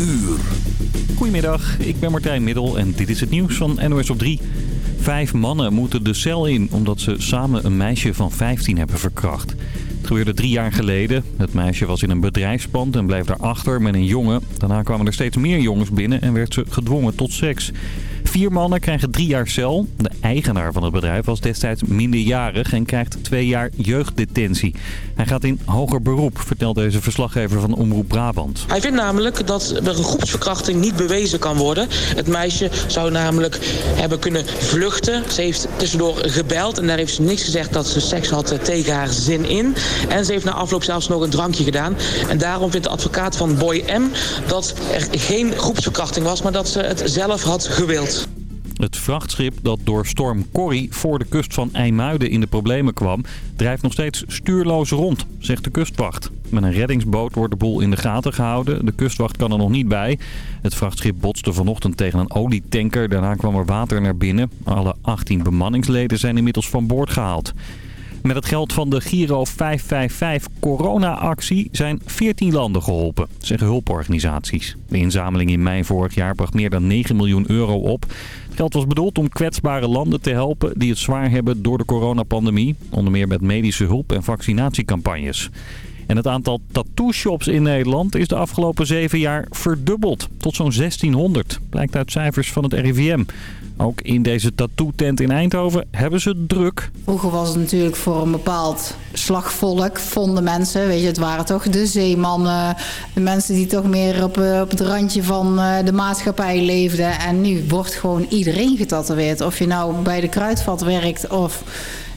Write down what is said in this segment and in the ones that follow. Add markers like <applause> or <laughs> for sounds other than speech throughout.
uur. Goedemiddag, ik ben Martijn Middel en dit is het nieuws van NOS op 3. Vijf mannen moeten de cel in omdat ze samen een meisje van 15 hebben verkracht. Het gebeurde drie jaar geleden. Het meisje was in een bedrijfspand en bleef daarachter met een jongen. Daarna kwamen er steeds meer jongens binnen en werd ze gedwongen tot seks. Vier mannen krijgen drie jaar cel. De eigenaar van het bedrijf was destijds minderjarig en krijgt twee jaar jeugddetentie. Hij gaat in hoger beroep, vertelt deze verslaggever van Omroep Brabant. Hij vindt namelijk dat er een groepsverkrachting niet bewezen kan worden. Het meisje zou namelijk hebben kunnen vluchten. Ze heeft tussendoor gebeld en daar heeft ze niks gezegd dat ze seks had tegen haar zin in. En ze heeft na afloop zelfs nog een drankje gedaan. En daarom vindt de advocaat van Boy M dat er geen groepsverkrachting was, maar dat ze het zelf had gewild. Het vrachtschip dat door storm Corrie voor de kust van IJmuiden in de problemen kwam... drijft nog steeds stuurloos rond, zegt de kustwacht. Met een reddingsboot wordt de boel in de gaten gehouden. De kustwacht kan er nog niet bij. Het vrachtschip botste vanochtend tegen een olietanker. Daarna kwam er water naar binnen. Alle 18 bemanningsleden zijn inmiddels van boord gehaald. Met het geld van de Giro 555 corona-actie zijn 14 landen geholpen, zeggen hulporganisaties. De inzameling in mei vorig jaar bracht meer dan 9 miljoen euro op. Het geld was bedoeld om kwetsbare landen te helpen die het zwaar hebben door de coronapandemie. Onder meer met medische hulp en vaccinatiecampagnes. En het aantal tattoo-shops in Nederland is de afgelopen zeven jaar verdubbeld. Tot zo'n 1600, blijkt uit cijfers van het RIVM. Ook in deze tattoo-tent in Eindhoven hebben ze druk. Vroeger was het natuurlijk voor een bepaald slagvolk, vonden mensen. Weet je, het waren toch de zeemannen, de mensen die toch meer op, eh, op het randje van eh, de maatschappij leefden. En nu wordt gewoon iedereen getatoeëerd. Of je nou bij de kruidvat werkt of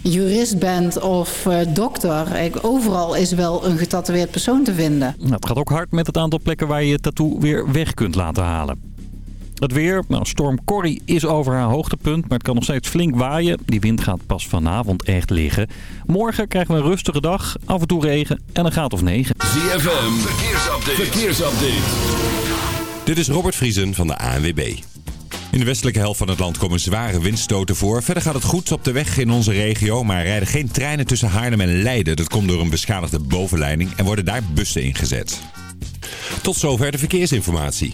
jurist bent of uh, dokter. Ik, overal is wel een getatoeëerd persoon te vinden. Nou, het gaat ook hard met het aantal plekken waar je je tattoo weer weg kunt laten halen. Het weer, nou, storm Corrie is over haar hoogtepunt, maar het kan nog steeds flink waaien. Die wind gaat pas vanavond echt liggen. Morgen krijgen we een rustige dag, af en toe regen en een graad of 9. ZFM, verkeersupdate. verkeersupdate. Dit is Robert Vriesen van de ANWB. In de westelijke helft van het land komen zware windstoten voor. Verder gaat het goed op de weg in onze regio, maar rijden geen treinen tussen Haarlem en Leiden. Dat komt door een beschadigde bovenleiding en worden daar bussen ingezet. Tot zover de verkeersinformatie.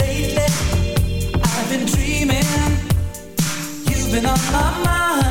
Lately, I've been dreaming, you've been on my mind.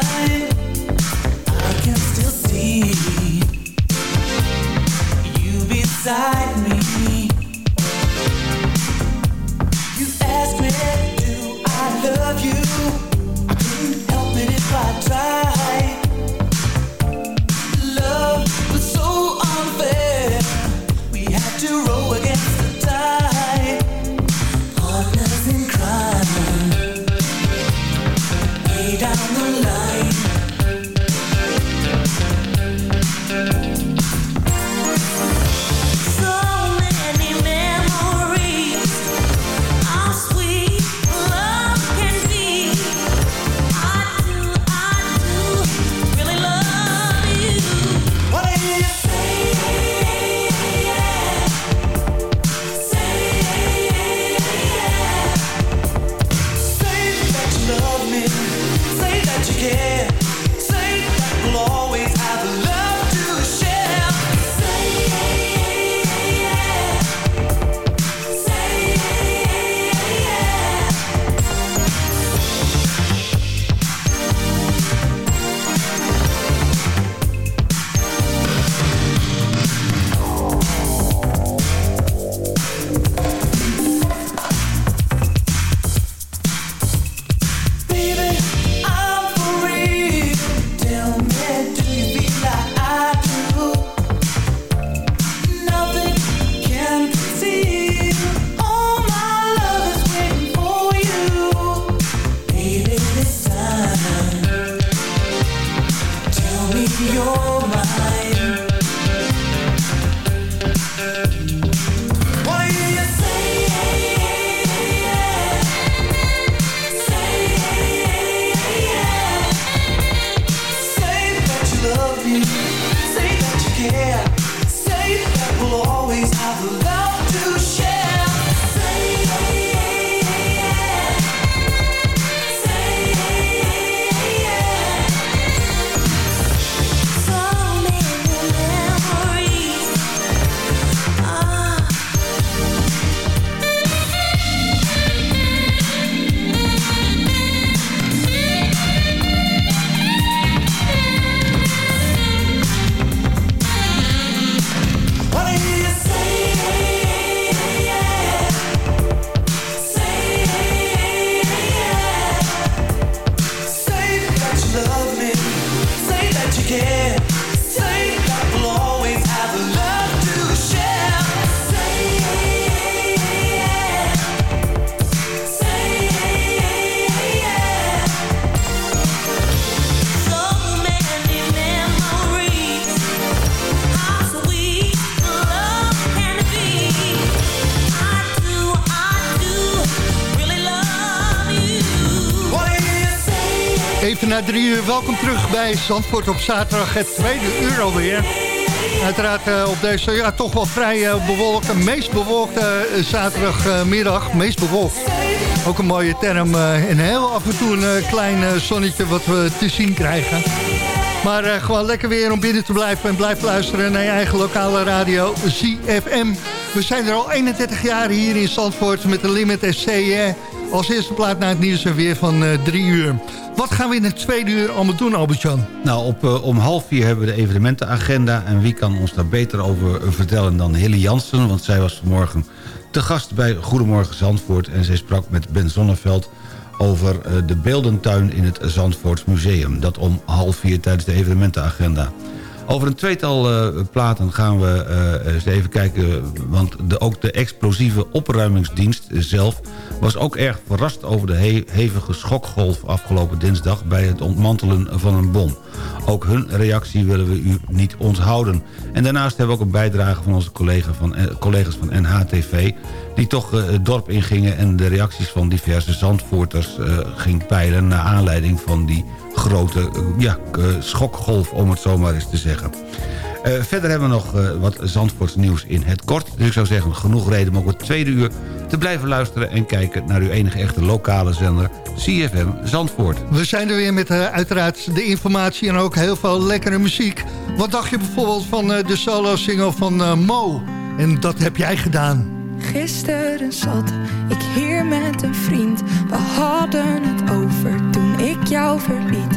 Bij Zandvoort op zaterdag, het tweede uur alweer. Uiteraard uh, op deze ja, toch wel vrij uh, bewolkte, meest bewolkte uh, zaterdagmiddag. meest bewolkt. Ook een mooie term. en heel af en toe een klein zonnetje wat we te zien krijgen. Maar gewoon lekker weer om binnen te blijven en blijf luisteren naar je eigen lokale radio ZFM. We zijn er al 31 jaar hier in Zandvoort met de Limit SC. Als eerste plaat naar het nieuws en weer van drie uur. Wat gaan we in het tweede uur allemaal doen, Albert-Jan? Nou, op, uh, om half vier hebben we de evenementenagenda. En wie kan ons daar beter over vertellen dan Hilly Jansen? Want zij was vanmorgen te gast bij Goedemorgen Zandvoort. En zij sprak met Ben Zonneveld over uh, de beeldentuin in het Zandvoorts Museum. Dat om half vier tijdens de evenementenagenda. Over een tweetal platen gaan we eens even kijken... want de, ook de explosieve opruimingsdienst zelf... was ook erg verrast over de he hevige schokgolf afgelopen dinsdag... bij het ontmantelen van een bom. Ook hun reactie willen we u niet onthouden. En daarnaast hebben we ook een bijdrage van onze collega van, eh, collega's van NHTV... die toch uh, het dorp ingingen en de reacties van diverse Zandvoorters uh, ging peilen... naar aanleiding van die grote uh, ja, schokgolf, om het zo maar eens te zeggen. Uh, verder hebben we nog uh, wat Zandvoorts nieuws in het kort. Dus ik zou zeggen, genoeg reden om ook het tweede uur te blijven luisteren... en kijken naar uw enige echte lokale zender, CFM Zandvoort. We zijn er weer met uh, uiteraard de informatie en ook heel veel lekkere muziek. Wat dacht je bijvoorbeeld van de solo-single van Mo? En dat heb jij gedaan. Gisteren zat ik hier met een vriend. We hadden het over toen ik jou verliet.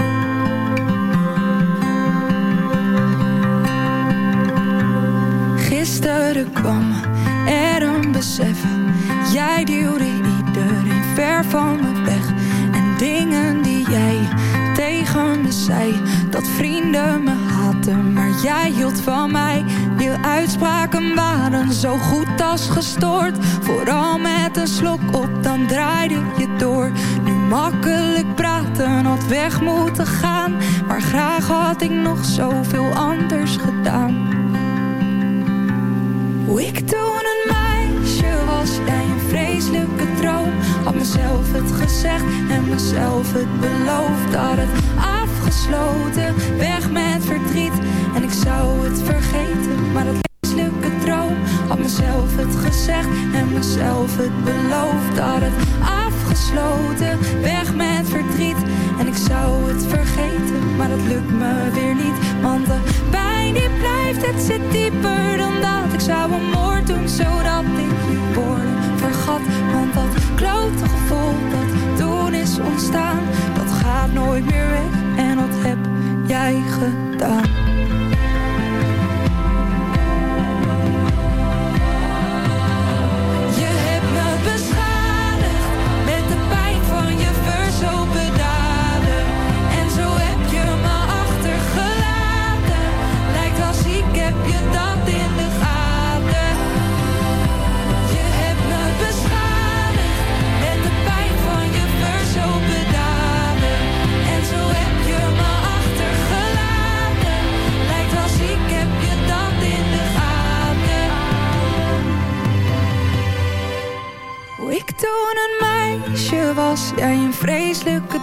Gisteren kwam er een besef. Jij duwde iedereen ver van me weg. En dingen die jij tegen me zei. Dat vrienden me haten, maar jij hield van mij. Je uitspraken waren zo goed als gestoord. Vooral met een slok op, dan draaide je door. Nu makkelijk praten had weg moeten gaan. Maar graag had ik nog zoveel anders gedaan. Ik toen een meisje was, jij een vreselijke droom. Had mezelf het gezegd en mezelf het beloofd. Had het afgesloten, weg met verdriet. En ik zou het vergeten, maar dat vreselijke droom. Had mezelf het gezegd en mezelf het beloofd. Had het afgesloten, weg met verdriet. En ik zou het vergeten, maar dat lukt me weer niet. Want de die blijft, het zit dieper dan dat. Ik zou een moord doen, zodat ik je woorden vergat. Want dat klote gevoel dat toen is ontstaan, dat gaat nooit meer weg. En dat heb jij gedaan.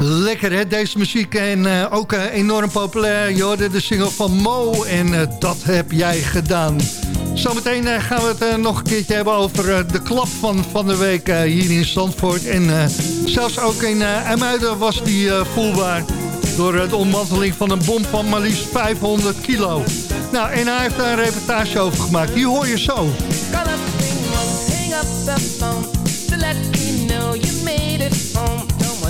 Lekker hè, deze muziek. En eh, ook eh, enorm populair. Je hoorde de single van Mo en eh, dat heb jij gedaan. Zometeen gaan we het nog een keertje hebben over de klap van, van de week hier in Zandvoort. En eh, zelfs ook in uh, IJmuiden was die eh, voelbaar. Door de ommanteling van een bom van maar liefst 500 kilo. Nou, en hij heeft daar een reportage over gemaakt. Die hoor je zo. Call up hang up the phone to let me know you made it home.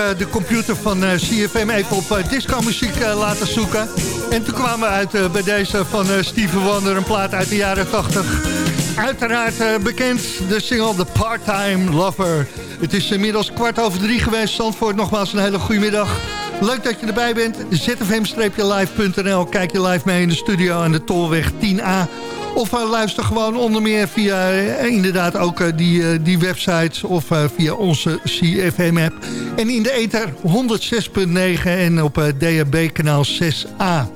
Eh, de computer van eh, CFM even op uh, disco-muziek eh, laten zoeken. En toen kwamen we uit eh, bij deze van eh, Steven Wonder, een plaat uit de jaren 80. Uiteraard eh, bekend, de single The Part-Time Lover. Het is inmiddels kwart over drie geweest. Zandvoort, nogmaals een hele goede middag. Leuk dat je erbij bent. zfm-live.nl. Kijk je live mee in de studio aan de Tolweg 10A. Of luister gewoon onder meer via inderdaad ook die, die websites of via onze CFM-app. En in de ether 106.9 en op DHB kanaal 6A.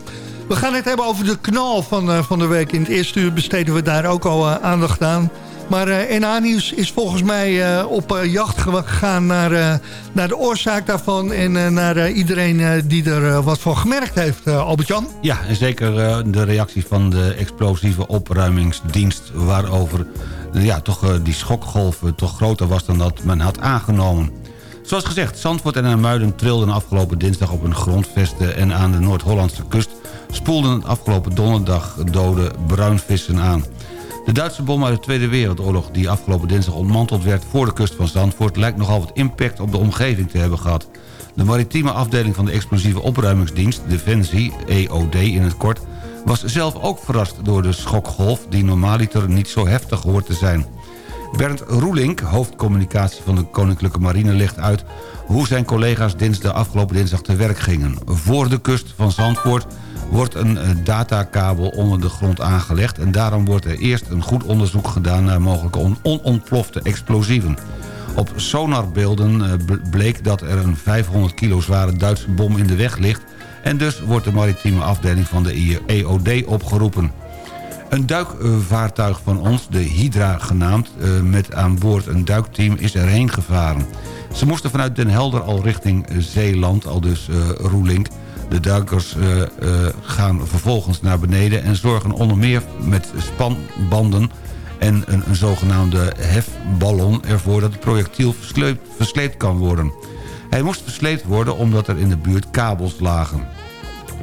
We gaan het hebben over de knal van, van de week. In het eerste uur besteden we daar ook al aandacht aan. Maar uh, NA Nieuws is volgens mij op uh, jacht gegaan naar, naar de oorzaak daarvan... en naar iedereen die er wat van gemerkt heeft, Albert-Jan. Ja, en zeker de reactie van de explosieve opruimingsdienst... waarover ja, toch, die schokgolf toch groter was dan dat men had aangenomen. Zoals gezegd, Zandvoort en Muiden trilden afgelopen dinsdag op een grondvesten... en aan de Noord-Hollandse kust spoelden afgelopen donderdag dode bruinvissen aan. De Duitse bom uit de Tweede Wereldoorlog... die afgelopen dinsdag ontmanteld werd voor de kust van Zandvoort... lijkt nogal wat impact op de omgeving te hebben gehad. De maritieme afdeling van de explosieve opruimingsdienst... Defensie, EOD in het kort... was zelf ook verrast door de schokgolf... die normaaliter niet zo heftig hoort te zijn. Bernd Roelink, hoofdcommunicatie van de Koninklijke Marine... legt uit hoe zijn collega's dinsdag, afgelopen dinsdag te werk gingen. Voor de kust van Zandvoort wordt een eh, datakabel onder de grond aangelegd... en daarom wordt er eerst een goed onderzoek gedaan... naar mogelijke onontplofte explosieven. Op sonarbeelden eh, bleek dat er een 500 kilo zware Duitse bom in de weg ligt... en dus wordt de maritieme afdeling van de EOD opgeroepen. Een duikvaartuig van ons, de Hydra genaamd... Eh, met aan boord een duikteam, is erheen gevaren. Ze moesten vanuit Den Helder al richting Zeeland, al dus Roelink... De duikers uh, gaan vervolgens naar beneden en zorgen onder meer met spanbanden en een, zogenaamde hefballon ervoor dat het projectiel versleept kan worden. Hij moest versleept worden omdat er in de buurt kabels lagen.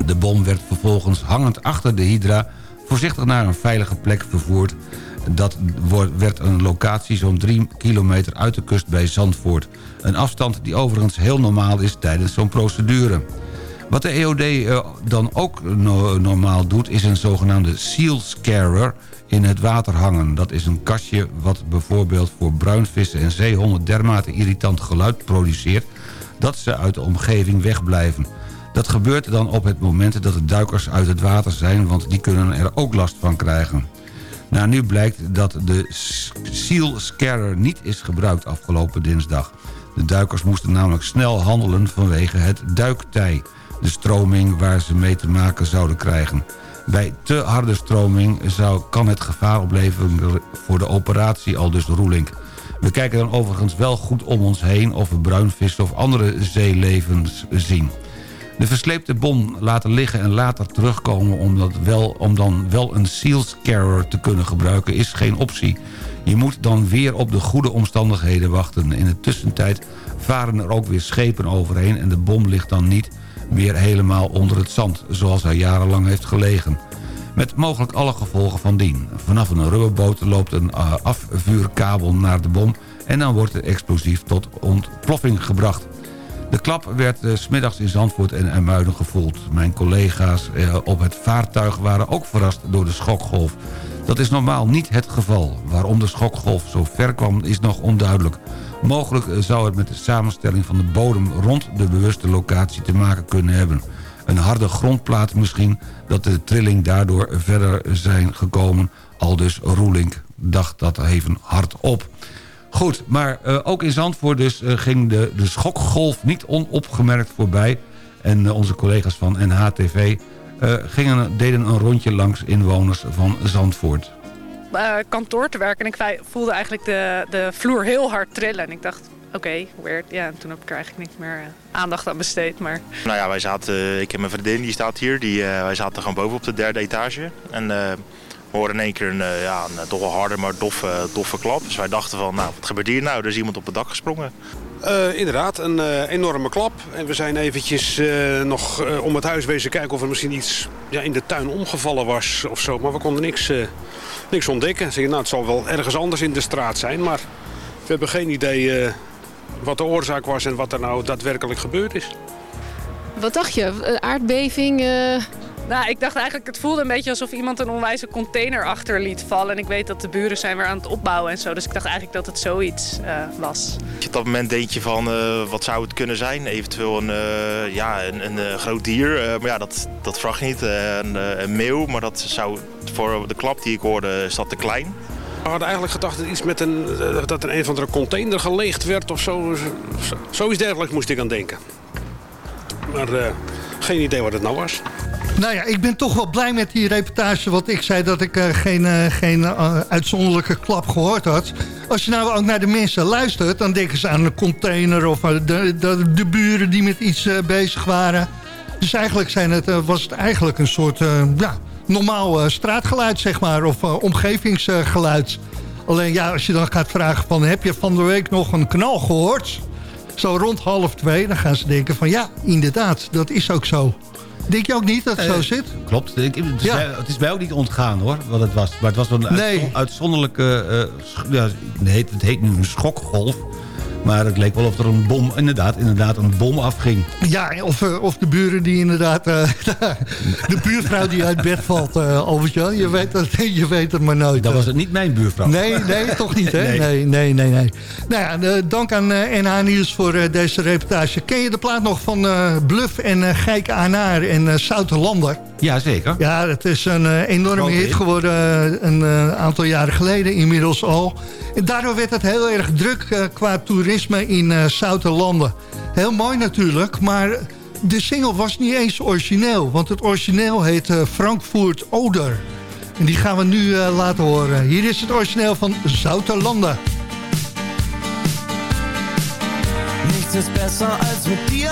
De bom werd vervolgens hangend achter de Hydra voorzichtig naar een veilige plek vervoerd. Dat werd een locatie zo'n 3 kilometer uit de kust bij Zandvoort. Een afstand die overigens heel normaal is tijdens zo'n procedure. Wat de EOD eh, dan ook no normaal doet... is een zogenaamde seal scarer in het water hangen. Dat is een kastje wat bijvoorbeeld voor bruinvissen en zeehonden... dermate irritant geluid produceert... dat ze uit de omgeving wegblijven. Dat gebeurt dan op het moment dat de duikers uit het water zijn... want die kunnen er ook last van krijgen. Nou, nu blijkt dat de seal scarer niet is gebruikt afgelopen dinsdag. De duikers moesten namelijk snel handelen vanwege het duiktij de stroming waar ze mee te maken zouden krijgen. Bij te harde stroming zou, kan het gevaar opleveren voor de operatie, al dus Roelink. We kijken dan overigens wel goed om ons heen of we bruinvissen of andere zeelevens zien. De versleepte bom laten liggen en later terugkomen om, dat wel, om dan wel een seals carrier te kunnen gebruiken is geen optie. Je moet dan weer op de goede omstandigheden wachten. In de tussentijd varen er ook weer schepen overheen en de bom ligt dan niet weer helemaal onder het zand... zoals hij jarenlang heeft gelegen. Met mogelijk alle gevolgen van dien. Vanaf een rubberboot loopt een uh, afvuurkabel naar de bom... en dan wordt de explosief tot ontploffing gebracht. De klap werd uh, smiddags in Zandvoort en IJmuiden gevoeld. Mijn collega's uh, op het vaartuig waren ook verrast door de schokgolf. Dat is normaal niet het geval. Waarom de schokgolf zo ver kwam is nog onduidelijk. Mogelijk zou het met de samenstelling van de bodem rond de bewuste locatie te maken kunnen hebben. Een harde grondplaat misschien, dat de trilling daardoor verder zijn gekomen. Al dus Roelink dacht dat even hard op. Goed, maar uh, ook in Zandvoort dus uh, ging de, de schokgolf niet onopgemerkt voorbij. En uh, onze collega's van NHTV gingen, deden een rondje langs inwoners van Zandvoort. Uh, kantoor te werken en ik voelde eigenlijk de, de vloer heel hard trillen. En ik dacht, oké, okay, weird. Ja, en toen heb ik er eigenlijk niet meer aandacht aan besteed. Maar... Nou ja, wij zaten, ik heb mijn vriendin, die staat hier. Die, uh, wij zaten gewoon boven op de derde etage. En uh, we hoorden in één keer een, uh, ja, een toch wel harde, maar doffe, doffe klap. Dus wij dachten van, nou, wat gebeurt hier nou? Er is iemand op het dak gesprongen. Uh, inderdaad, een uh, enorme klap. En we zijn eventjes uh, nog om het huis wezen kijken of er misschien iets ja, in de tuin omgevallen was of zo. Maar we konden niks, niks ontdekken. Zeg, nou, het zal wel ergens anders in de straat zijn, maar we hebben geen idee wat de oorzaak was en wat er nou daadwerkelijk gebeurd is. Wat dacht je? Aardbeving? Nou, ik dacht eigenlijk, het voelde een beetje alsof iemand een onwijze container achter liet vallen. En ik weet dat de buren zijn weer aan het opbouwen en zo. Dus ik dacht eigenlijk dat het zoiets uh, was. Op dat moment denk je van, uh, wat zou het kunnen zijn? Eventueel een, uh, ja, een, een groot dier. maar ja, dat, dat vraag je niet. Een, een, meeuw, maar dat zou voor de klap die ik hoorde, is dat te klein. We hadden eigenlijk gedacht dat, iets met een, dat er een of andere container geleegd werd of zo. Zoiets dergelijks moest ik aan denken. Maar Geen idee wat het nou was. Nou ja, ik ben toch wel blij met die reportage. Want ik zei dat ik uh, geen, uh, geen uh, uitzonderlijke klap gehoord had. Als je nou ook naar de mensen luistert... dan denken ze aan een container of de, de, de buren die met iets bezig waren. Dus eigenlijk zijn het, was het eigenlijk een soort ja, normaal straatgeluid, zeg maar. Of omgevingsgeluid. Alleen ja, als je dan gaat vragen van... heb je van de week nog een knal gehoord? Zo rond half twee, dan gaan ze denken van... ja, inderdaad, dat is ook zo. Denk je ook niet dat het zo zit? Klopt. Ik, het, is Ja. mij, het is mij ook niet ontgaan hoor, wat het was. Maar het was wel een Nee. uitzonderlijke... eh, sch- ja, het, heet, het heet nu een schokgolf. Maar het leek wel of er een bom, inderdaad, inderdaad een bom afging. Ja, of, eh, of de buren die inderdaad... eh, <laughs> de buurvrouw die uit bed valt, Albert-Jan. Je, weet het- <laughs> je weet het maar nooit. Dat was het niet mijn buurvrouw. Nee, nee, toch niet, hè? <laughs> Nee. Nee, nee, nee. nee. Nou ja, dank aan NH Nieuws voor deze reportage. Ken je de plaat nog van Bluff en Gijk Anaar en eh Zouterlander? Ja, zeker. Ja, het is een eh, enorme Grote hit geworden eh, een eh, aantal jaren geleden inmiddels al. En daardoor werd het heel erg druk qua toerisme in eh Zouterlanden. Heel mooi natuurlijk, maar de single was niet eens origineel. Want het origineel heet eh, Frankfurt Oder. En die gaan we nu eh, laten horen. Hier is het origineel van Zouterlanden. Nichts ist besser als mit dir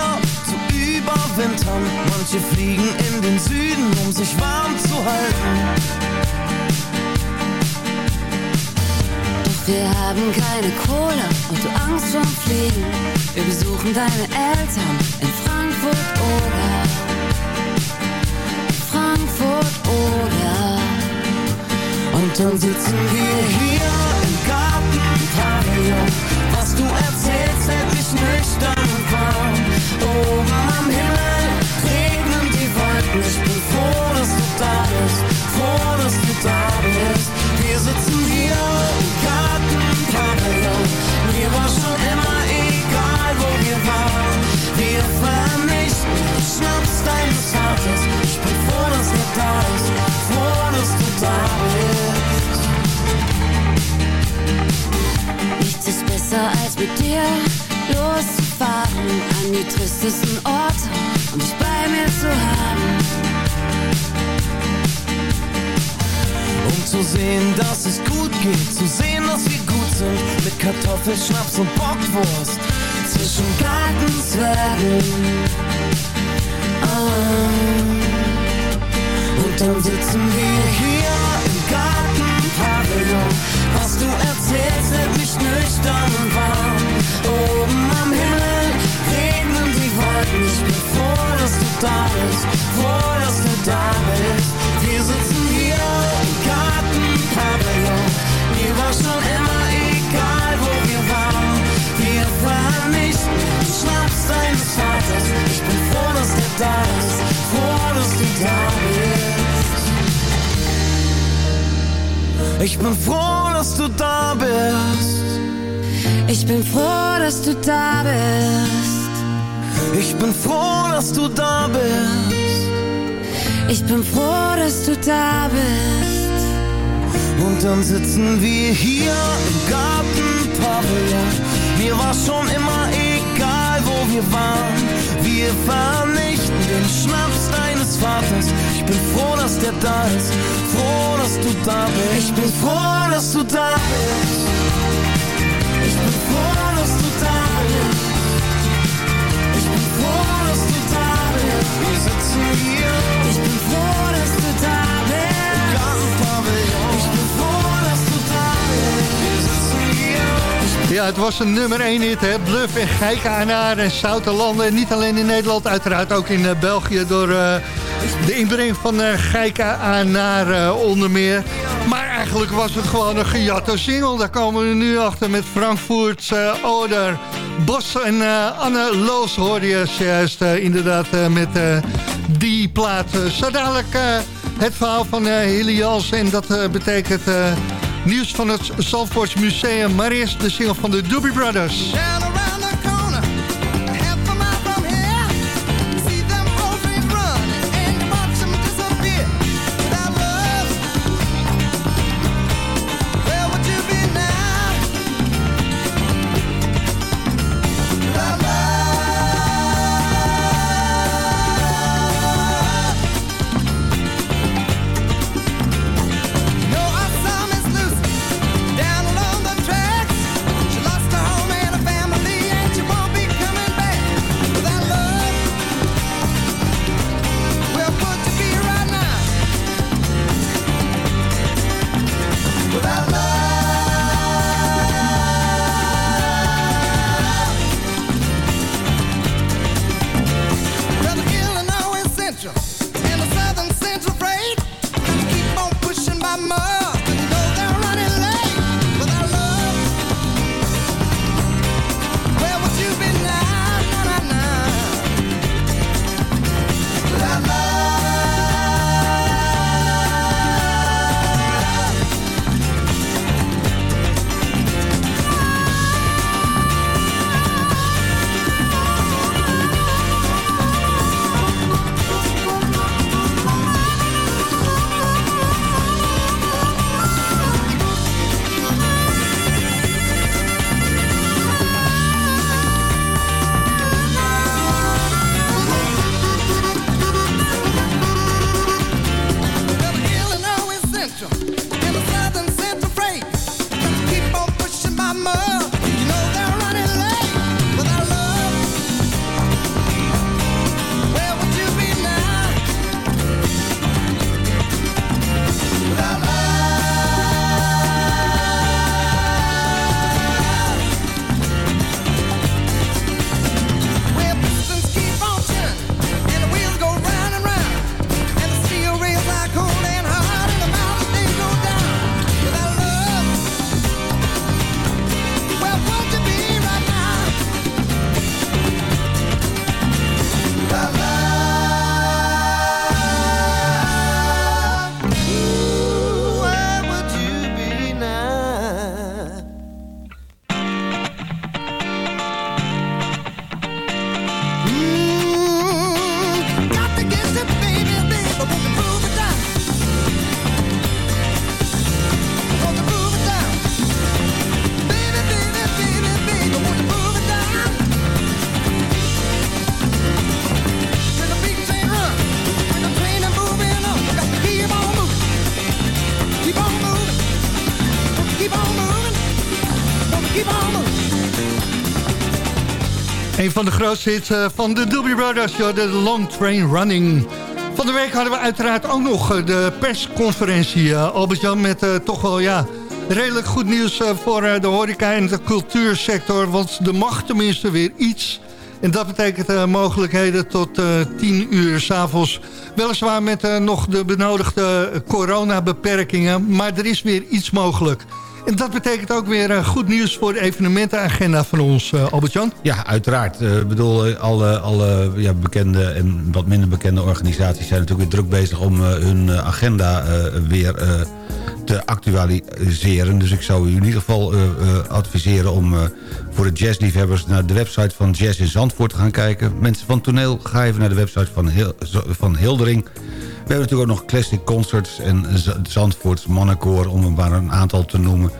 überwintern. Manche fliegen in den Süden, um sich warm zu halten. Doch wir haben keine Kohle und du Angst vorm Fliegen. Wir besuchen deine Eltern in Frankfurt oder Frankfurt oder Und dann sitzen wir hier im Gartenpavillon. Was du erzählst, hält mich nüchtern und warm. Regnen Ich bin froh, dass du da bist. Froh, dass du da bist. Wir sitzen hier im Gartenpavillon. Mir war schon immer egal, wo wir waren. Wir vernichten den Schnaps deines Vaters. Ich bin froh, dass du da bist. Froh, dass du da bist. Nichts ist besser als mit dir loszufahren an die tristesten Orte und dich bei mir zu haben. Zu sehen, dass es gut geht, zu sehen, dass wir gut sind, mit Kartoffelschnaps und Bockwurst zwischen Gartenzwergen. Ah. Und dann sitzen wir hier im Gartenpavillon. Was du erzählst, hält mich nüchtern und warm. Oben am Himmel regnen die Wolken. Ich bin froh, dass du da bist, Ich bin froh, dass du da bist. Ich bin froh, dass du da bist. Ich bin froh, dass du da bist. Ich bin froh, dass du da bist. Und dann sitzen wir hier im Gartenpavillon. Mir war schon immer egal, wo wir waren. Wir vernichten den Schnaps deines Vaters. Ich bin froh, dass der da ist. Froh, dass du da bist. Ich bin froh, dass du da bist. Ich bin froh, dass du da bist. Ich bin froh, dass du da bist. Wir sitzen hier. Ich bin froh, dass du da bist. Ja, het was een nummer 1 hit, hè. Bluff en Gijk Anaar en Zouterlanden. En niet alleen in Nederland, uiteraard ook in eh, België... door eh, de inbreng van Anaar eh, onder meer. Maar eigenlijk was het gewoon een gejatte single. Daar komen we nu achter met Frankfurt Oder. Bos en Anne Loos hoorde je juist inderdaad met die plaat. Zo dadelijk het verhaal van Hilly. En dat betekent... Nieuws van het Zandvoorts Museum, maar eerst de single van de Doobie Brothers. Van de grootste hits eh, van de Doobie Brothers, de Long Train Running. Van de week hadden we uiteraard ook nog eh, de persconferentie, eh, Albert-Jan... met toch wel, ja, redelijk goed nieuws voor de horeca en de cultuursector... want er mag tenminste weer iets... En dat betekent mogelijkheden tot uh, 10 uur s'avonds. Weliswaar met nog de benodigde coronabeperkingen. Maar er is weer iets mogelijk. En dat betekent ook weer uh, goed nieuws voor de evenementenagenda van ons, uh, Albert-Jan. Ja, uiteraard. Ik bedoel, alle, ja, bekende en wat minder bekende organisaties... zijn natuurlijk weer druk bezig om hun agenda weer te actualiseren. Dus ik zou u in ieder geval adviseren om voor de jazzliefhebbers... naar de website van Jazz in Zandvoort te gaan kijken. Mensen van toneel, ga even naar de website van, van Hildering... We hebben natuurlijk ook nog Classic Concerts en Zandvoorts Mannenkoor... om maar een aantal te noemen.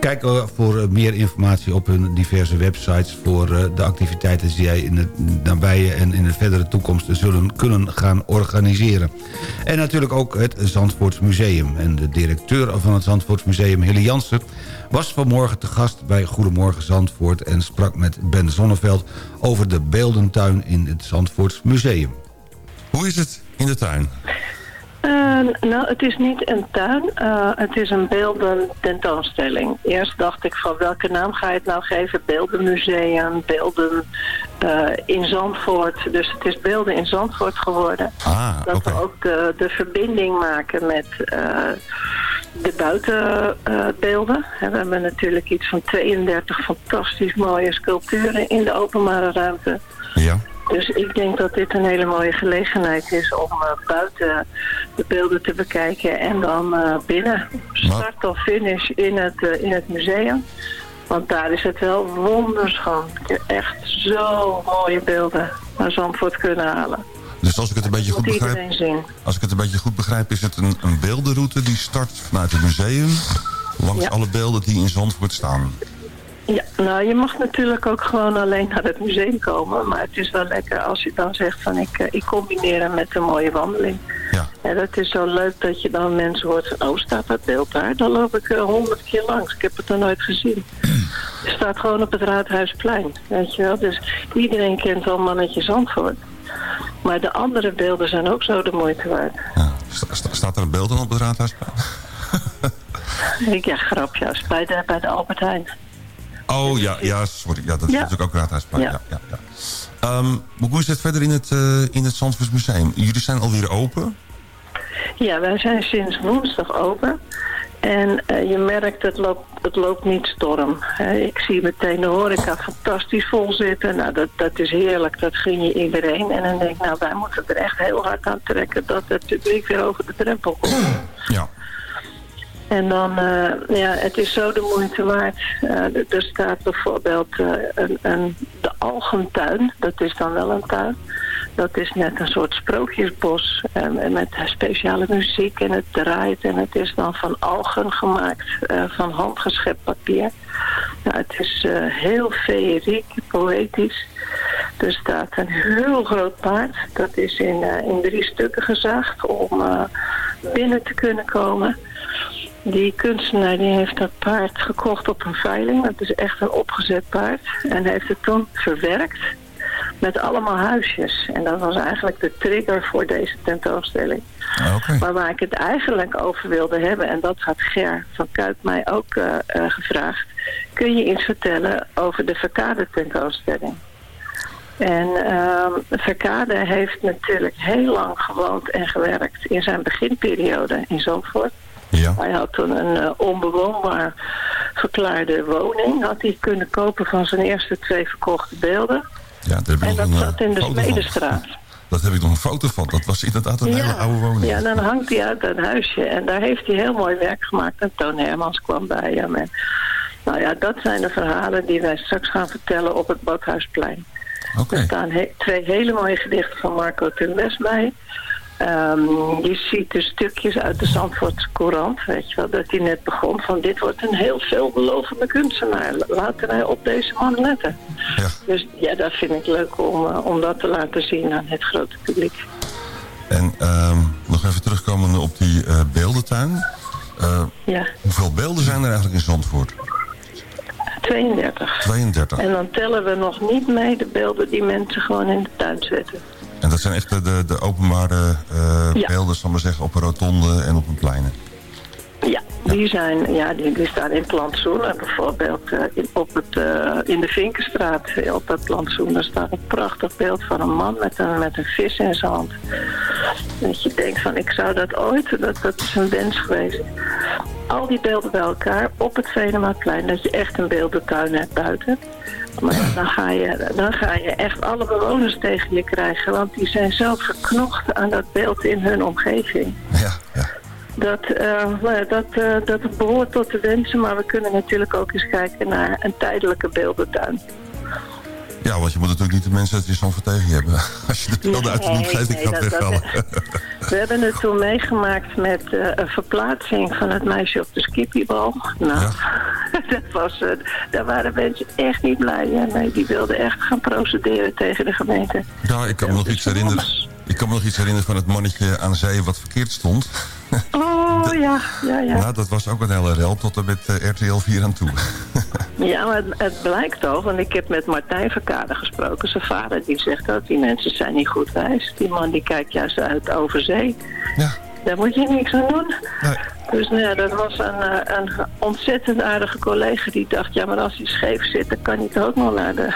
Kijk voor eh, meer informatie op hun diverse websites... voor eh, de activiteiten die jij in de nabije en in de verdere toekomst... zullen kunnen gaan organiseren. En natuurlijk ook het Zandvoorts Museum. En de directeur van het Zandvoorts Museum, Hilly Jansen... was vanmorgen te gast bij Goedemorgen Zandvoort... en sprak met Ben Zonneveld over de beeldentuin in het Zandvoorts Museum. Hoe is het in de tuin? Uh, nou, het is niet een tuin. Uh, het is een beelden tentoonstelling. Eerst dacht ik van welke naam ga je het nou geven? Beeldenmuseum, beelden uh, in Zandvoort. Dus het is beelden in Zandvoort geworden. Ah, Dat we ook de, de verbinding maken met de buitenbeelden. we hebben natuurlijk iets van 32 fantastisch mooie sculpturen in de openbare ruimte. Ja. Dus ik denk dat dit een hele mooie gelegenheid is om uh, buiten de beelden te bekijken en dan uh, binnen. Start of finish in het, uh, in het museum. Want daar is het wel wonderschoon. Je echt zo mooie beelden naar Zandvoort kunnen halen. Dus als ik het een beetje goed begrijp, als ik het een beetje goed begrijp, is het een, een beeldenroute die start vanuit het museum langs ja. alle beelden die in Zandvoort staan. Ja, nou je mag natuurlijk ook gewoon alleen naar het museum komen. Maar het is wel lekker als je dan zegt van ik, uh, ik combineer hem met een mooie wandeling. Ja. En dat is zo leuk dat je dan mensen hoort van oh staat dat beeld daar? Dan loop ik honderd uh, keer langs. Ik heb het nog nooit gezien. <clears throat> Het staat gewoon op het Raadhuisplein. Weet je wel? Dus iedereen kent wel mannetje Zandvoort. Maar de andere beelden zijn ook zo de moeite waard. Ja. Sta, staat er een beeld op het Raadhuisplein? <laughs> ja, grapjes. Bij de, bij de Albert Heijn. Oh ja, ja, sorry. Ja, dat is natuurlijk ook raadhuisplein. Ja. Ja, ja, ja. Um, hoe is het verder in het, uh, in het Zandvoors Museum? Jullie zijn alweer open? Ja, wij zijn sinds woensdag open. En uh, je merkt, het loopt, het loopt niet storm. Ik zie meteen de horeca fantastisch vol zitten. Nou, dat, dat is heerlijk. Dat gun je iedereen. En dan denk ik, nou, wij moeten er echt heel hard aan trekken... dat het publiek weer over de drempel komt. Ja. En dan, uh, ja, het is zo de moeite waard. Uh, er staat bijvoorbeeld uh, een, een, de Algentuin, dat is dan wel een tuin. Dat is net een soort sprookjesbos met speciale muziek en het draait. En het is dan van algen gemaakt, van handgeschept papier. Nou, het is heel feeriek, poëtisch. Er staat een heel groot paard. Dat is in, in drie stukken gezaagd om binnen te kunnen komen. Die kunstenaar die heeft dat paard gekocht op een veiling. Dat is echt een opgezet paard. En heeft het toen verwerkt met allemaal huisjes. En dat was eigenlijk de trigger voor deze tentoonstelling. Okay. Maar waar ik het eigenlijk over wilde hebben... en dat had Ger van Kuip mij ook uh, uh, gevraagd... kun je iets vertellen over de Verkade tentoonstelling? En uh, Verkade heeft natuurlijk heel lang gewoond en gewerkt... in zijn beginperiode in Zandvoort. Ja. Hij had toen een uh, onbewoonbaar verklaarde woning. Had hij kunnen kopen van zijn eerste twee verkochte beelden. Ja, ik en dat een, zat in de Smedestraat. Dat heb ik nog een foto van. Dat was inderdaad een ja. hele oude woning. Ja, dan hangt hij uit een huisje. En daar heeft hij heel mooi werk gemaakt. En Toon Hermans kwam bij hem. En, nou ja, dat zijn de verhalen die wij straks gaan vertellen op het Badhuisplein. Okay. Er staan he twee hele mooie gedichten van Marco Tumbes bij. Um, je ziet de stukjes uit de Zandvoortse Courant, weet je wel, dat hij net begon van dit wordt een heel veelbelovende kunstenaar. Laten wij op deze man letten. Ja. Dus ja, dat vind ik leuk om, uh, om dat te laten zien aan het grote publiek. En um, nog even terugkomen op die uh, beeldentuin. Uh, ja. Hoeveel beelden zijn er eigenlijk in Zandvoort? 32. 32. En dan tellen we nog niet mee de beelden die mensen gewoon in de tuin zetten. En dat zijn echt de, de, openbare eh, Ja. beelden, zal ik maar zeggen, op een rotonde en op een pleinen. Ja, die, zijn, ja, die, die staan in plantsoenen. Bijvoorbeeld eh, in, op het, eh, in de Vinkenstraat, eh, op dat plantsoen, daar staat een prachtig beeld van een man met een, met een vis in zijn hand. Dat je denkt van, ik zou dat ooit, dat, dat is een wens geweest. Al die beelden bij elkaar op het Venemaplein, dat je echt een beeldentuin hebt buiten. Maar dan ga, je, dan ga je echt alle bewoners tegen je krijgen, want die zijn zelf geknocht aan dat beeld in hun omgeving. Dat, eh, nou ja, dat, eh, dat behoort tot de wensen, maar we kunnen natuurlijk ook eens kijken naar een tijdelijke beeldentuin. Ja, want je moet natuurlijk niet de mensen uit je Zandvoort tegen je hebben. <laughs> Als je de beelden uit de Nee, doet geeft, ik nee, dat- wegvallen. <laughs> We hebben het toen meegemaakt met eh, een verplaatsing van het meisje op de skippiebal. Nou, <laughs> dat was, eh, daar waren mensen echt niet blij mee. Die wilden echt gaan procederen tegen de gemeente. Ja, ik kan me nog iets herinneren. Ik kan me nog iets herinneren van het mannetje aan zee wat verkeerd stond. Oh <laughs> ja, ja, ja. Nou, dat was ook een hele rel tot en met eh, RTL 4 aan toe. <laughs> Ja, maar het, het blijkt toch, want ik heb met Martijn Verkade gesproken. Zijn vader die zegt ook, die mensen zijn niet goed wijs. Die man die kijkt juist uit over zee. Ja. Daar moet je niks aan doen. Dus nou ja, dat was een, eh, een ontzettend aardige collega die dacht... ja, maar als hij scheef zit, dan kan hij toch ook nog naar de,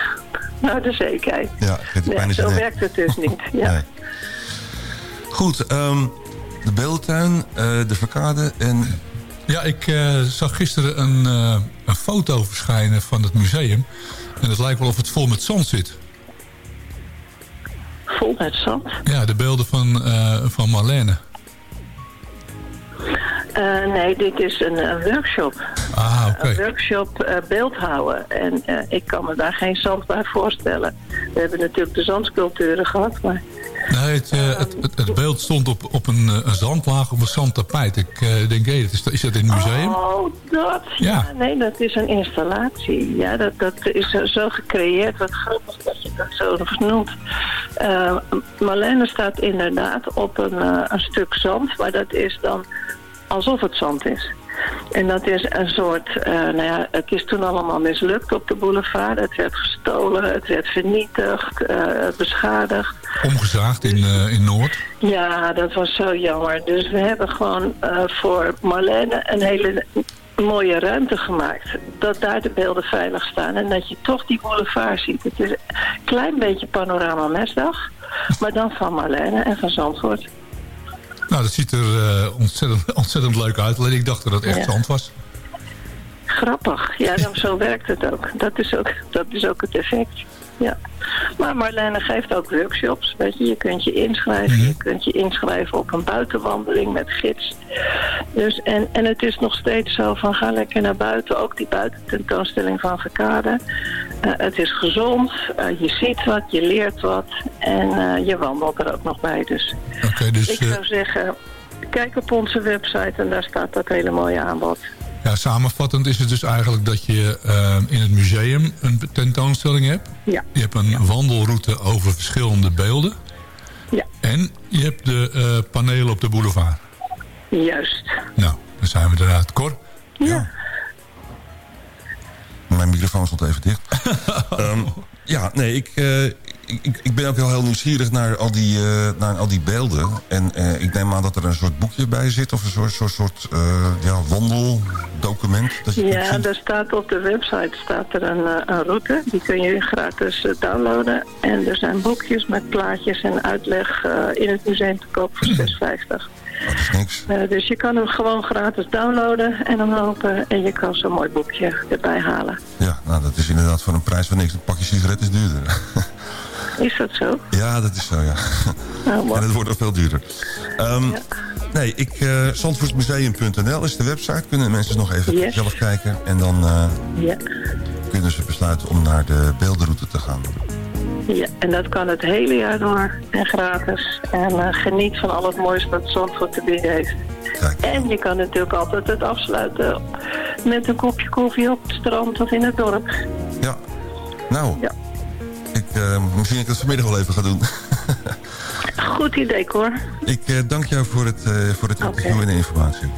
<laughs> naar de zee kijken. Ja, Nee, zo werkt het dus niet. Ja. Nee. Goed, ehm, de beeldentuin, eh, de verkade en... Ja, ik eh, zag gisteren een, eh, een foto verschijnen van het museum. En het lijkt wel of het vol met zand zit. Vol met zand? Ja, de beelden van, eh, van Marlene. Eh, nee, dit is een, een workshop. Ah, oké. Een workshop eh, beeldhouden. En eh, ik kan me daar geen zand bij voorstellen. We hebben natuurlijk de zandsculpturen gehad, maar... Nee, het, het, het, het beeld stond op, op een, een zandlaag op een zandtapijt. Ik denk, hé, is, is dat in het museum? Oh, dat? Ja. Nee, dat is een installatie. Ja, dat, dat is zo- gecreëerd. Wat grappig dat je dat zo noemt. Marlene staat inderdaad op een, een stuk zand. Maar dat is dan alsof het zand is. En dat is een soort, eh, nou ja, het is toen allemaal mislukt op de boulevard. Het werd gestolen, het werd vernietigd, eh, beschadigd. Omgezaagd in, eh, in Noord. Ja, dat was zo jammer. Dus we hebben gewoon voor Marlene een hele mooie ruimte gemaakt. Dat daar de beelden veilig staan en dat je toch die boulevard ziet. Het is een klein beetje panorama mesdag, maar dan van Marlene en van Zandvoort. Nou, dat ziet er eh, ontzettend, <laughs> ontzettend leuk uit. Alleen ik dacht dat het echt Ja. zand was. Grappig, ja, dan, zo werkt het ook. Dat is ook, dat is ook het effect. Ja. Maar Marlene geeft ook workshops. Weet je, je kunt je inschrijven. Je kunt je inschrijven op een buitenwandeling met gids. Dus, en, en het is nog steeds zo van ga lekker naar buiten. Ook die buitententoonstelling van Verkade. Eh, het is gezond. eh, je ziet wat, je leert wat. En eh, je wandelt er ook nog bij. Dus, dus ik zou zeggen, kijk op onze website en daar staat dat hele mooie aanbod. ja, samenvattend is het dus eigenlijk dat je in het museum een tentoonstelling hebt. Ja. Je hebt een wandelroute over verschillende beelden. Ja. En je hebt de panelen op de boulevard. Juist. Nou, dan zijn we eruit. Cor? Ja. Mijn microfoon stond even dicht. <laughs> Ehm, ja, nee, ik, eh, ik, ik, ik ben ook heel, heel nieuwsgierig naar al die, eh, naar al die beelden. En eh, ik neem aan dat er een soort boekje bij zit... of een soort, soort, soort eh, ja, wandeldocument. Dat je Ja, daar staat op de website staat er een, een route. Die kun je gratis downloaden. En er zijn boekjes met plaatjes en uitleg eh, in het museum te koop voor <clears throat> 6,50. Dat is niks. Eh, dus je kan hem gewoon gratis downloaden en hem lopen. En je kan zo'n mooi boekje erbij halen. Ja, nou, dat is inderdaad voor een prijs van niks. Een pakje sigaret is duurder. <laughs> Is dat zo? ja, dat is zo, ja. Oh, en het wordt ook veel duurder. Ehm, Nee, ik, eh zandvoortsmuseum.nl is de website. Kunnen mensen nog even Yes. zelf kijken. En dan eh, Ja. kunnen ze besluiten om naar de beeldenroute te gaan. Ja, en dat kan het hele jaar door en gratis. En eh, geniet van al het moois wat Zandvoort te bieden heeft. En je kan natuurlijk altijd het afsluiten met een kopje koffie op het strand of in het dorp. Ja, nou, ik, eh, misschien dat ik dat vanmiddag wel even ga doen. <laughs> Goed idee, hoor. ik eh, dank jou voor het, eh, voor het interview en de informatie.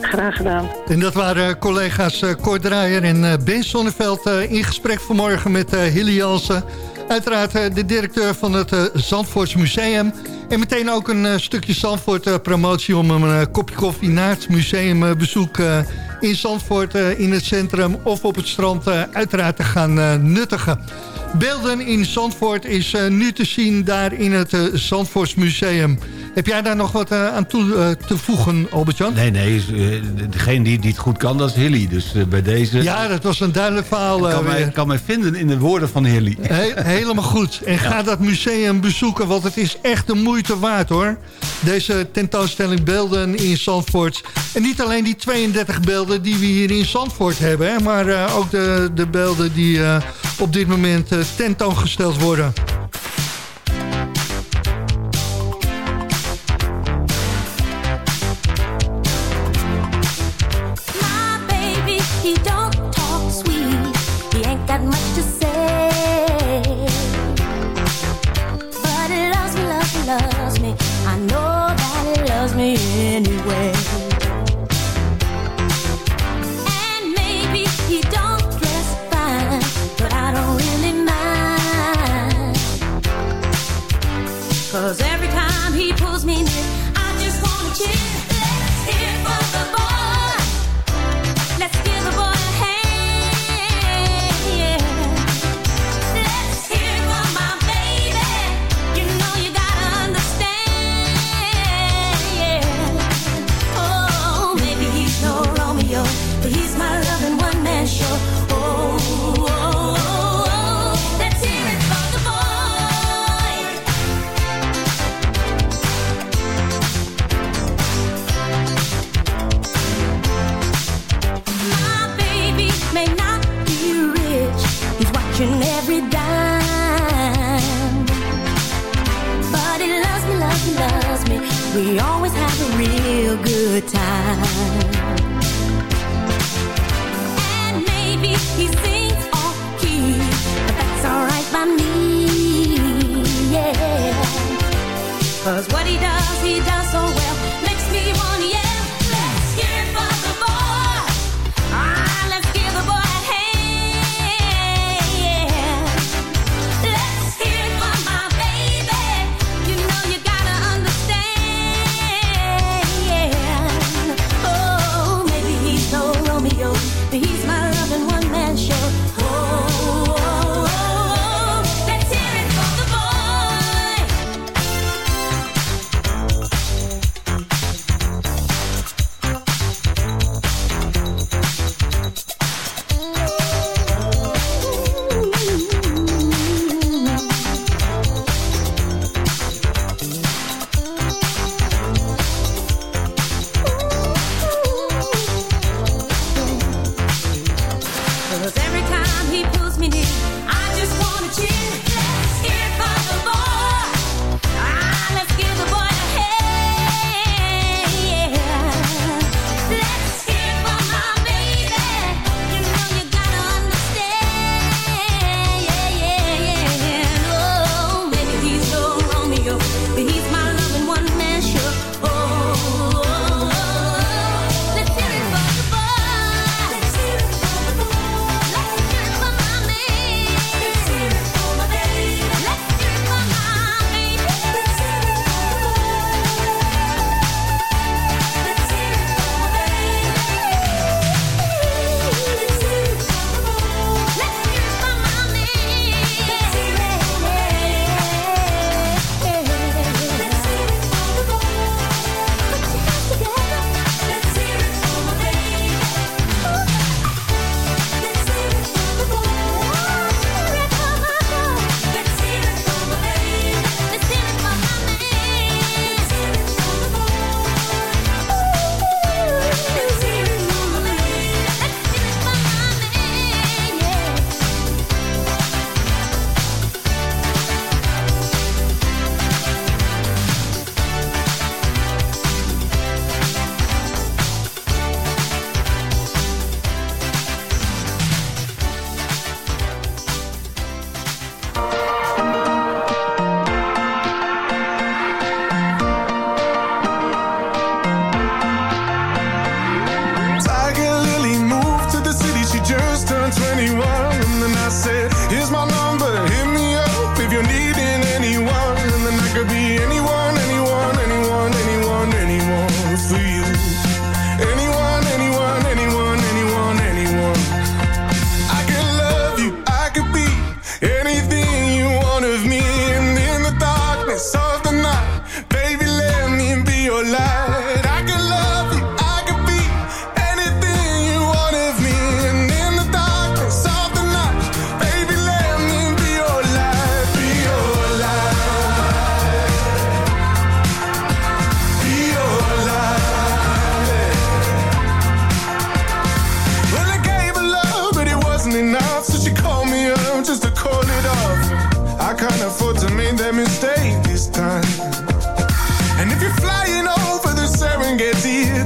Graag gedaan. En dat waren collega's Cor Draaier en Ben Sonneveld in gesprek vanmorgen met Hilly Jansen. Uiteraard de directeur van het Zandvoorts Museum. En meteen ook een stukje Zandvoort promotie om een kopje koffie na het museumbezoek in Zandvoort in het centrum of op het strand uiteraard te gaan nuttigen. Beelden in Zandvoort is nu te zien daar in het Zandvoorts Museum. Heb jij daar nog wat uh, aan toe uh, te voegen, Albert-Jan? Nee, nee. Uh, degene die, die het goed kan, dat is Hilly. Dus bij deze... Ja, dat was een duidelijk verhaal. Ik kan, mij, kan mij vinden in de woorden van Hilly. He helemaal goed. En ja. ga dat museum bezoeken, want het is echt de moeite waard, hoor. Deze tentoonstelling beelden in Zandvoort. En niet alleen die 32 beelden die we hier in Zandvoort hebben... Hè, maar ook de, de beelden die op dit moment tentoongesteld worden. good time.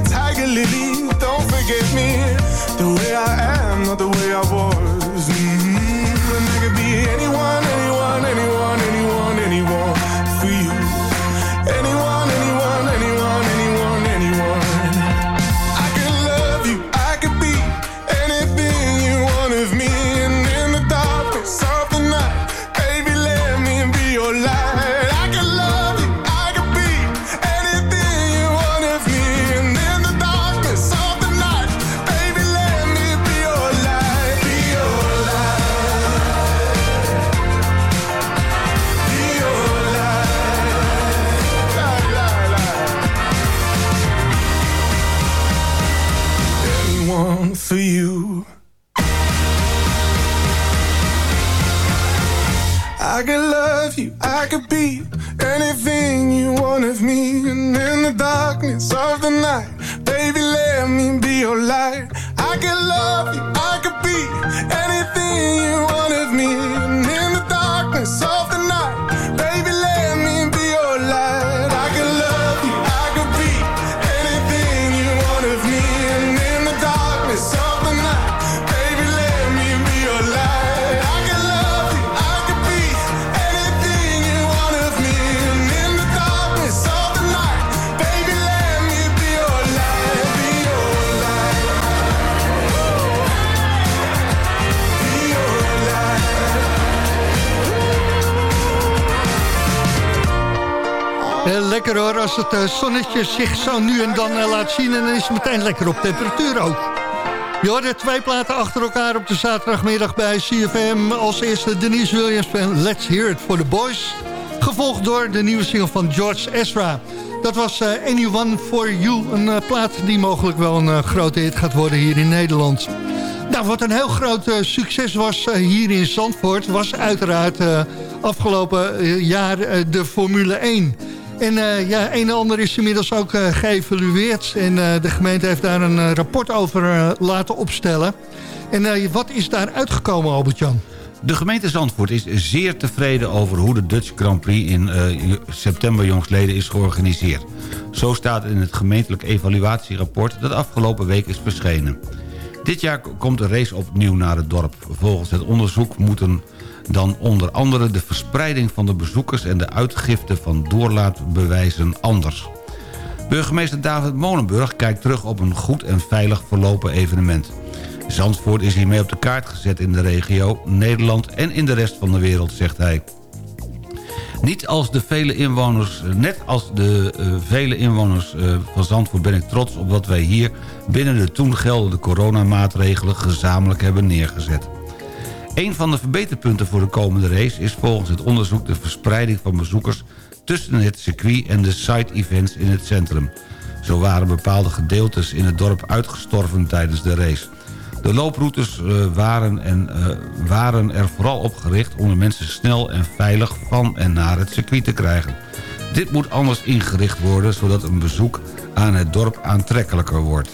tiger lily. Don't forget me, the way I am, not the way I was. Zonnetje zich zo nu en dan eh, laat zien... en dan is het meteen lekker op temperatuur ook. Je hoorde twee platen achter elkaar op de zaterdagmiddag bij CFM. Als eerste Denise Williams en Let's Hear It for the Boys. Gevolgd door de nieuwe single van George Ezra. Dat was eh, Anyone for You, een eh, plaat die mogelijk wel een grote hit gaat worden hier in Nederland. Nou, wat een heel groot succes was hier in Zandvoort... was uiteraard afgelopen jaar de Formule 1. En eh, ja, een en ander is inmiddels ook eh, geëvalueerd. En eh, de gemeente heeft daar een rapport over laten opstellen. En wat is daar uitgekomen, Albert-Jan? De gemeente Zandvoort is zeer tevreden over hoe de Dutch Grand Prix in september jongstleden is georganiseerd. Zo staat in het gemeentelijk evaluatierapport dat afgelopen week is verschenen. Dit jaar komt de race opnieuw naar het dorp. Volgens het onderzoek moeten dan onder andere de verspreiding van de bezoekers... en de uitgifte van doorlaatbewijzen anders. Burgemeester David Molenburg kijkt terug op een goed en veilig verlopen evenement. Zandvoort is hiermee op de kaart gezet in de regio, Nederland en in de rest van de wereld, zegt hij. Niet als de vele inwoners, net als de eh, vele inwoners eh, van Zandvoort ben ik trots op wat wij hier binnen de toen geldende coronamaatregelen gezamenlijk hebben neergezet. Een van de verbeterpunten voor de komende race is volgens het onderzoek de verspreiding van bezoekers tussen het circuit en de side-events in het centrum. Zo waren bepaalde gedeeltes in het dorp uitgestorven tijdens de race. De looproutes eh, waren, en, eh, waren er vooral op gericht om de mensen snel en veilig van en naar het circuit te krijgen. Dit moet anders ingericht worden zodat een bezoek aan het dorp aantrekkelijker wordt.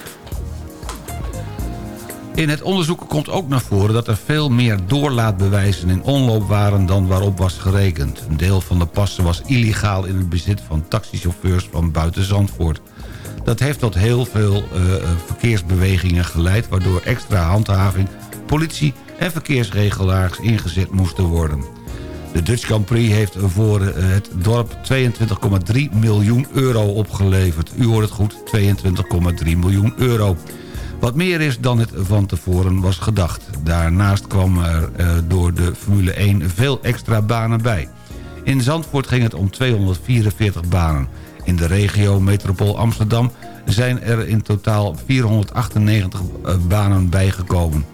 In het onderzoek komt ook naar voren dat er veel meer doorlaatbewijzen in omloop waren dan waarop was gerekend. Een deel van de passen was illegaal in het bezit van taxichauffeurs van buiten Zandvoort. Dat heeft tot heel veel eh, eh, verkeersbewegingen geleid... waardoor extra handhaving, politie en verkeersregelaars ingezet moesten worden. De Dutch Grand Prix heeft voor eh, het dorp 22,3 miljoen euro opgeleverd. U hoort het goed, 22,3 miljoen euro. Wat meer is dan het van tevoren was gedacht. Daarnaast kwam er eh, door de Formule 1 veel extra banen bij. In Zandvoort ging het om 244 banen. In de regio Metropool Amsterdam zijn er in totaal 498 eh, banen bijgekomen.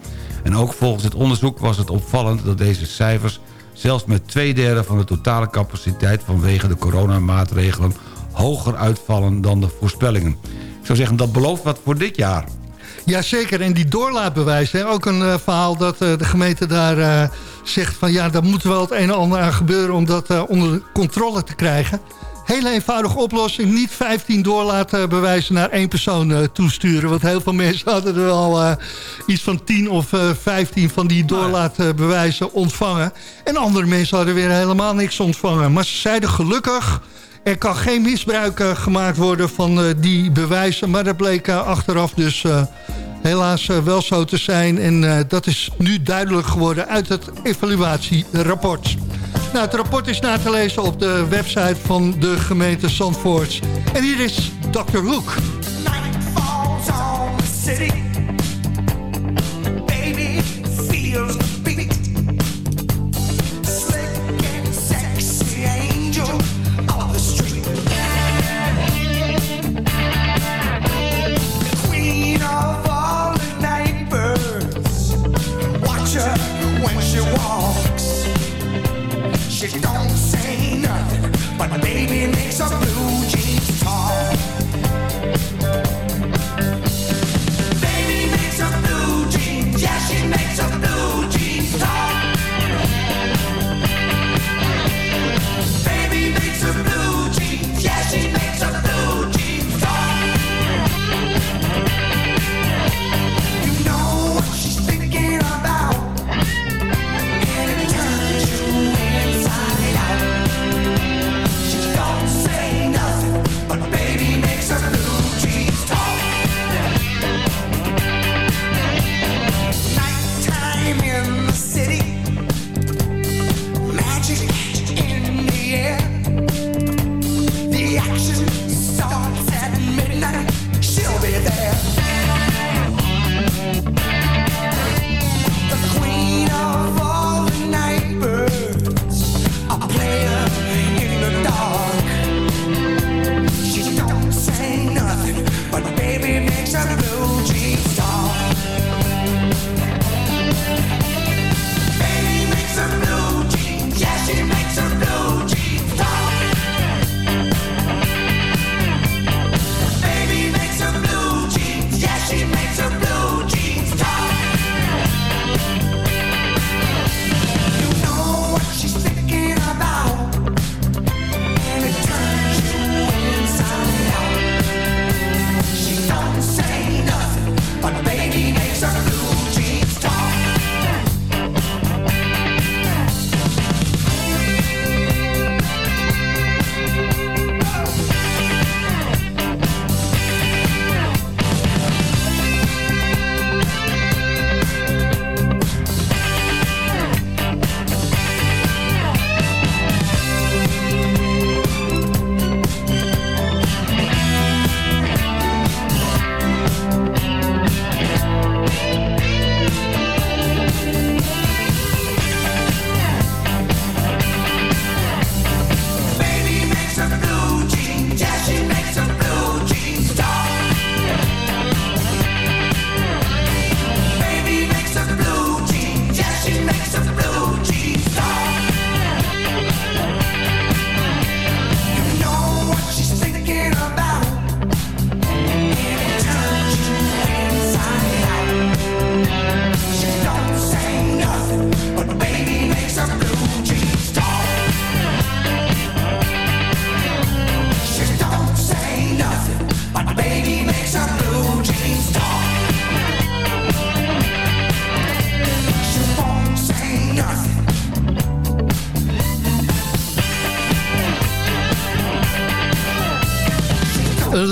En ook volgens het onderzoek was het opvallend dat deze cijfers... zelfs met twee derde van de totale capaciteit vanwege de coronamaatregelen... hoger uitvallen dan de voorspellingen. Ik zou zeggen, dat belooft wat voor dit jaar. Jazeker, en die doorlaatbewijzen. Ook een eh, verhaal dat eh, de gemeente daar eh, zegt van... ja, daar moet wel het een en ander aan gebeuren om dat onder controle te krijgen. Hele eenvoudige oplossing. Niet 15 doorlaatbewijzen naar één persoon toesturen. Want heel veel mensen hadden er al iets van 10 of eh 15 van die doorlaatbewijzen ontvangen. En andere mensen hadden weer helemaal niks ontvangen. Maar ze zeiden gelukkig er kan geen misbruik eh, gemaakt worden van eh, die bewijzen. Maar dat bleek eh, achteraf dus helaas wel zo te zijn. En dat is nu duidelijk geworden uit het evaluatierapport. Nou, het rapport is na te lezen op de website van de gemeente Zandvoort. En hier is Dr. Hoek. falls on the city. She don't say nothing, but my baby makes her blue jeans talk. Baby makes her blue jeans, yeah, she makes her blue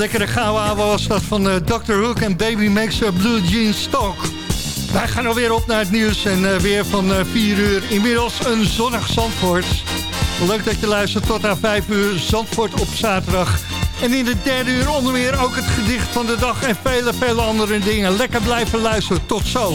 lekkere gouden was dat van eh, Dr. Hook en Baby Makes a Blue Jeans Talk. Wij gaan alweer op naar het nieuws en eh, weer van 4 uur. Inmiddels een zonnig Zandvoort. Leuk dat je luistert tot aan 5 uur Zandvoort op zaterdag. En in de derde uur onder meer ook het gedicht van de dag en vele, vele andere dingen. Lekker blijven luisteren. Tot zo.